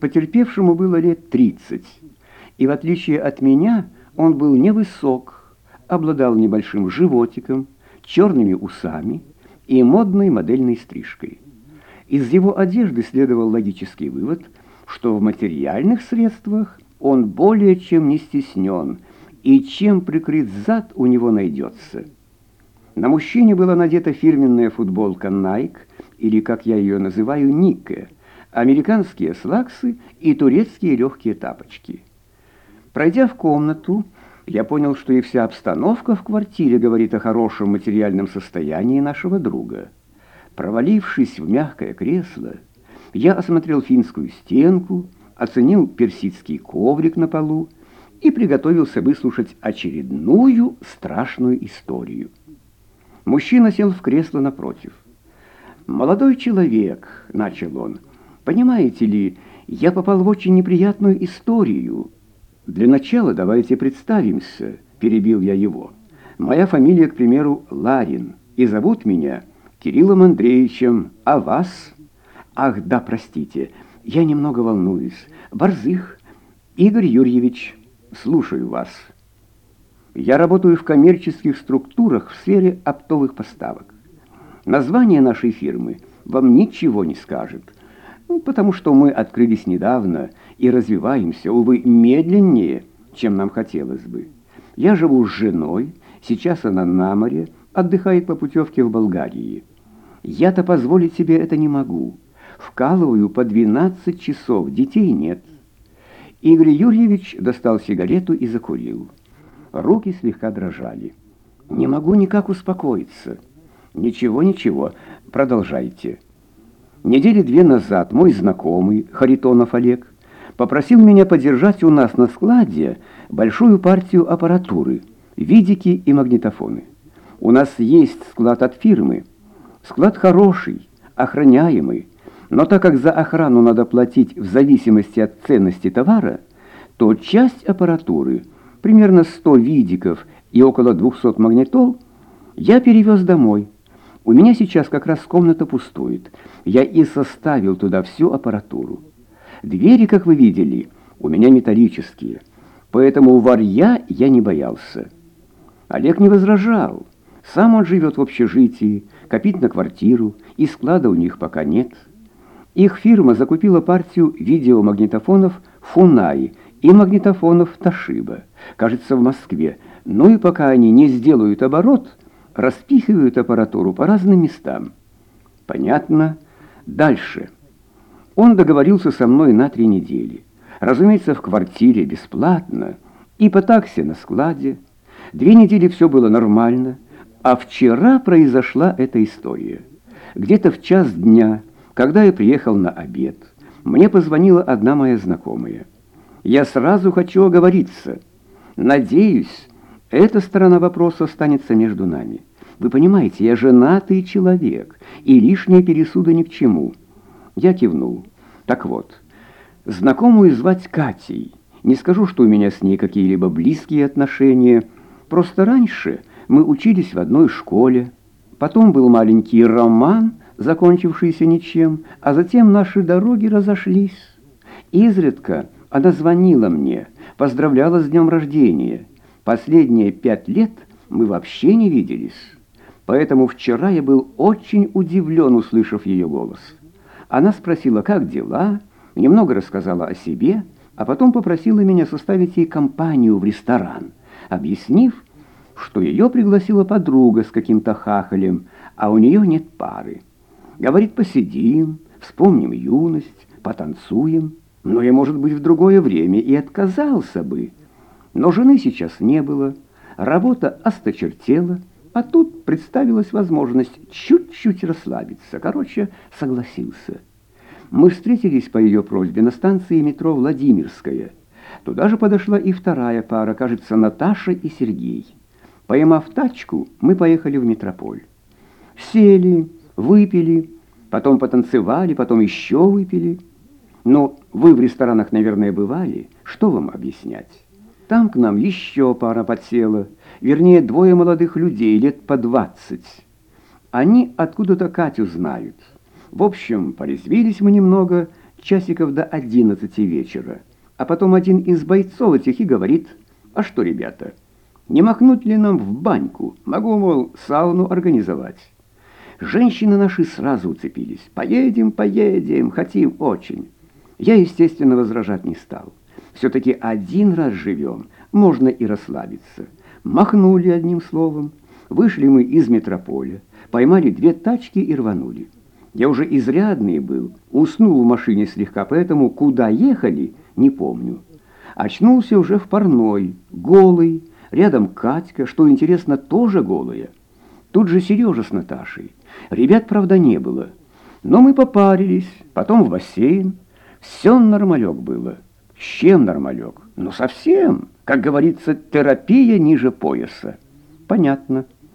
Потерпевшему было лет 30, и в отличие от меня он был невысок, обладал небольшим животиком, черными усами и модной модельной стрижкой. Из его одежды следовал логический вывод, что в материальных средствах он более чем не стеснен, и чем прикрыт зад у него найдется. На мужчине была надета фирменная футболка Nike, или, как я ее называю, Нике, американские слаксы и турецкие легкие тапочки. Пройдя в комнату, я понял, что и вся обстановка в квартире говорит о хорошем материальном состоянии нашего друга. Провалившись в мягкое кресло, я осмотрел финскую стенку, оценил персидский коврик на полу и приготовился выслушать очередную страшную историю. Мужчина сел в кресло напротив. «Молодой человек», — начал он, — «понимаете ли, я попал в очень неприятную историю». «Для начала давайте представимся», — перебил я его. «Моя фамилия, к примеру, Ларин, и зовут меня Кириллом Андреевичем, а вас?» «Ах, да, простите, я немного волнуюсь. Борзых, Игорь Юрьевич, слушаю вас». Я работаю в коммерческих структурах в сфере оптовых поставок. Название нашей фирмы вам ничего не скажет, ну, потому что мы открылись недавно и развиваемся, увы, медленнее, чем нам хотелось бы. Я живу с женой, сейчас она на море, отдыхает по путевке в Болгарии. Я-то позволить себе это не могу. Вкалываю по 12 часов, детей нет. Игорь Юрьевич достал сигарету и закурил. Руки слегка дрожали. «Не могу никак успокоиться». «Ничего, ничего, продолжайте». Недели две назад мой знакомый, Харитонов Олег, попросил меня подержать у нас на складе большую партию аппаратуры, видики и магнитофоны. У нас есть склад от фирмы. Склад хороший, охраняемый, но так как за охрану надо платить в зависимости от ценности товара, то часть аппаратуры, примерно 100 видиков и около 200 магнитол, я перевез домой. У меня сейчас как раз комната пустует. Я и составил туда всю аппаратуру. Двери, как вы видели, у меня металлические, поэтому варья я не боялся. Олег не возражал. Сам он живет в общежитии, копит на квартиру, и склада у них пока нет. Их фирма закупила партию видеомагнитофонов «Фунай» и магнитофонов «Тошиба», кажется, в Москве. Ну и пока они не сделают оборот, распихивают аппаратуру по разным местам. Понятно. Дальше. Он договорился со мной на три недели. Разумеется, в квартире бесплатно. И по такси на складе. Две недели все было нормально. А вчера произошла эта история. Где-то в час дня, когда я приехал на обед, мне позвонила одна моя знакомая. Я сразу хочу оговориться. Надеюсь, эта сторона вопроса останется между нами. Вы понимаете, я женатый человек, и лишние пересуды ни к чему. Я кивнул. Так вот, знакомую звать Катей. Не скажу, что у меня с ней какие-либо близкие отношения. Просто раньше мы учились в одной школе. Потом был маленький роман, закончившийся ничем, а затем наши дороги разошлись. Изредка она звонила мне, поздравляла с днем рождения. Последние пять лет мы вообще не виделись. Поэтому вчера я был очень удивлен, услышав ее голос. Она спросила, как дела, немного рассказала о себе, а потом попросила меня составить ей компанию в ресторан, объяснив, что ее пригласила подруга с каким-то хахалем, а у нее нет пары. Говорит, посидим, вспомним юность, потанцуем. Но я, может быть, в другое время и отказался бы. Но жены сейчас не было, работа осточертела, а тут представилась возможность чуть-чуть расслабиться. Короче, согласился. Мы встретились по ее просьбе на станции метро «Владимирская». Туда же подошла и вторая пара, кажется, Наташа и Сергей. Поймав тачку, мы поехали в метрополь. Сели, выпили, потом потанцевали, потом еще выпили. Но вы в ресторанах, наверное, бывали. Что вам объяснять? Там к нам еще пара подсела, вернее, двое молодых людей, лет по двадцать. Они откуда-то Катю знают. В общем, порезвились мы немного часиков до одиннадцати вечера. А потом один из бойцов этих и говорит, «А что, ребята, не махнуть ли нам в баньку? Могу, мол, сауну организовать». Женщины наши сразу уцепились. «Поедем, поедем, хотим очень». Я, естественно, возражать не стал. Все-таки один раз живем, можно и расслабиться. Махнули одним словом. Вышли мы из метрополя, поймали две тачки и рванули. Я уже изрядный был, уснул в машине слегка, поэтому куда ехали, не помню. Очнулся уже в парной, голый, рядом Катька, что интересно, тоже голая. Тут же Сережа с Наташей. Ребят, правда, не было. Но мы попарились, потом в бассейн. Все нормалек было. С чем нормалек? Ну, совсем. Как говорится, терапия ниже пояса. Понятно.